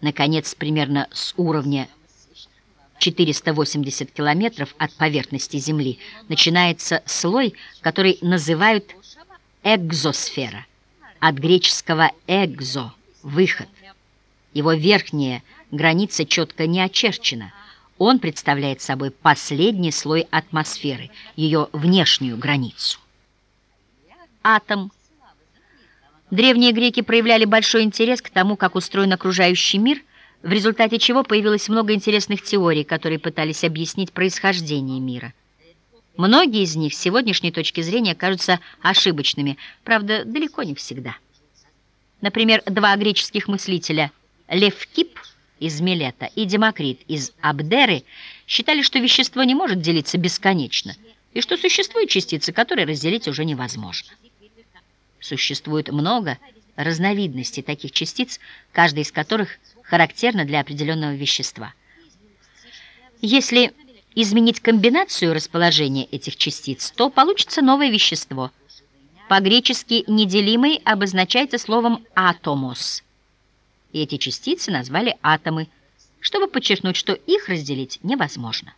Наконец, примерно с уровня 480 километров от поверхности Земли начинается слой, который называют экзосфера, от греческого «экзо» — «выход». Его верхняя граница четко не очерчена. Он представляет собой последний слой атмосферы, ее внешнюю границу. Атом. Древние греки проявляли большой интерес к тому, как устроен окружающий мир, в результате чего появилось много интересных теорий, которые пытались объяснить происхождение мира. Многие из них с сегодняшней точки зрения кажутся ошибочными, правда, далеко не всегда. Например, два греческих мыслителя Левкип из Милета и Демокрит из Абдеры считали, что вещество не может делиться бесконечно, и что существуют частицы, которые разделить уже невозможно. Существует много разновидностей таких частиц, каждая из которых характерна для определенного вещества. Если изменить комбинацию расположения этих частиц, то получится новое вещество. По-гречески «неделимый» обозначается словом «атомос», и эти частицы назвали атомы, чтобы подчеркнуть, что их разделить невозможно.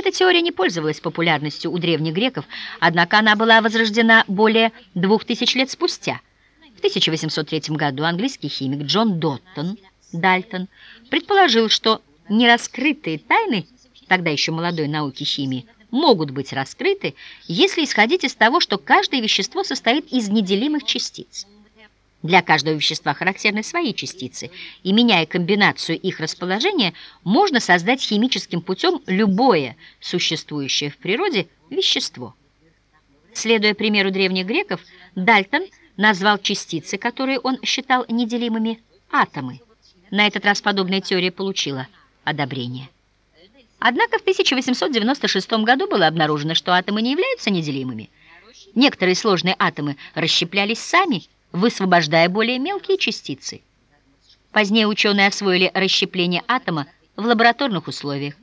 Эта теория не пользовалась популярностью у древних греков, однако она была возрождена более двух тысяч лет спустя. В 1803 году английский химик Джон Доттон, Дальтон предположил, что нераскрытые тайны тогда еще молодой науки химии могут быть раскрыты, если исходить из того, что каждое вещество состоит из неделимых частиц. Для каждого вещества характерны свои частицы, и меняя комбинацию их расположения, можно создать химическим путем любое существующее в природе вещество. Следуя примеру древних греков, Дальтон назвал частицы, которые он считал неделимыми, атомы. На этот раз подобная теория получила одобрение. Однако в 1896 году было обнаружено, что атомы не являются неделимыми. Некоторые сложные атомы расщеплялись сами, высвобождая более мелкие частицы. Позднее ученые освоили расщепление атома в лабораторных условиях.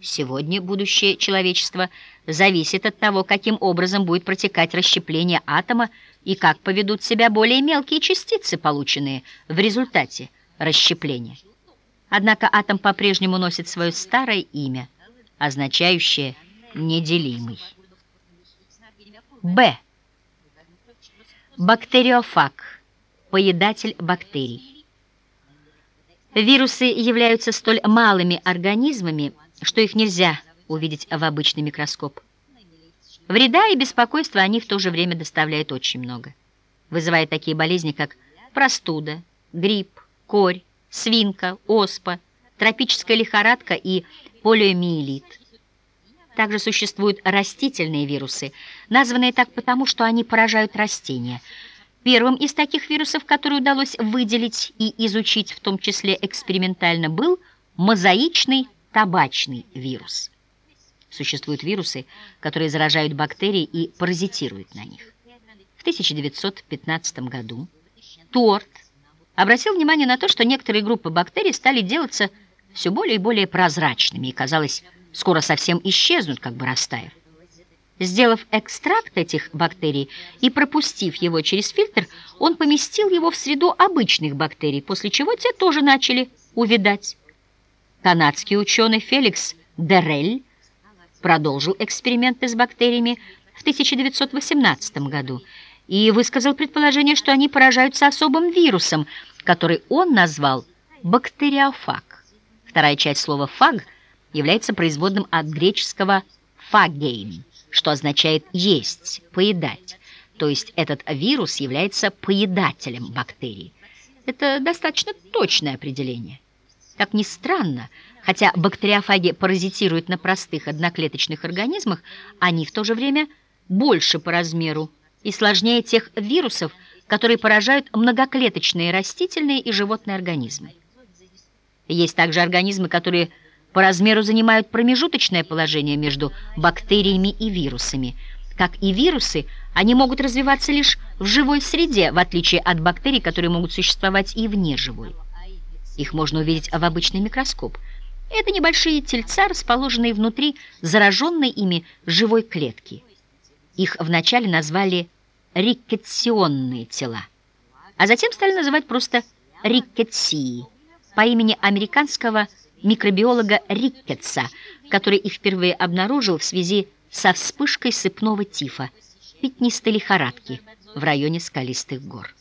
Сегодня будущее человечества зависит от того, каким образом будет протекать расщепление атома и как поведут себя более мелкие частицы, полученные в результате расщепления. Однако атом по-прежнему носит свое старое имя, означающее «неделимый». Б. Бактериофаг, поедатель бактерий. Вирусы являются столь малыми организмами, что их нельзя увидеть в обычный микроскоп. Вреда и беспокойства они в то же время доставляют очень много, вызывая такие болезни, как простуда, грипп, корь, свинка, оспа, тропическая лихорадка и полиомиелит. Также существуют растительные вирусы, названные так потому, что они поражают растения. Первым из таких вирусов, который удалось выделить и изучить, в том числе экспериментально, был мозаичный табачный вирус. Существуют вирусы, которые заражают бактерии и паразитируют на них. В 1915 году Торт обратил внимание на то, что некоторые группы бактерий стали делаться все более и более прозрачными и, казалось, скоро совсем исчезнут, как бы растаяв. Сделав экстракт этих бактерий и пропустив его через фильтр, он поместил его в среду обычных бактерий, после чего те тоже начали увядать. Канадский ученый Феликс Дерель продолжил эксперименты с бактериями в 1918 году и высказал предположение, что они поражаются особым вирусом, который он назвал бактериофаг. Вторая часть слова «фаг» — является производным от греческого «фагейн», что означает «есть», «поедать». То есть этот вирус является поедателем бактерий. Это достаточно точное определение. Как ни странно, хотя бактериофаги паразитируют на простых одноклеточных организмах, они в то же время больше по размеру и сложнее тех вирусов, которые поражают многоклеточные растительные и животные организмы. Есть также организмы, которые по размеру занимают промежуточное положение между бактериями и вирусами. Как и вирусы, они могут развиваться лишь в живой среде, в отличие от бактерий, которые могут существовать и вне живой. Их можно увидеть в обычный микроскоп. Это небольшие тельца, расположенные внутри зараженной ими живой клетки. Их вначале назвали рикетсионные тела, а затем стали называть просто рикетсии. по имени американского микробиолога Риккетса, который их впервые обнаружил в связи со вспышкой сыпного тифа, пятнистой лихорадки в районе скалистых гор.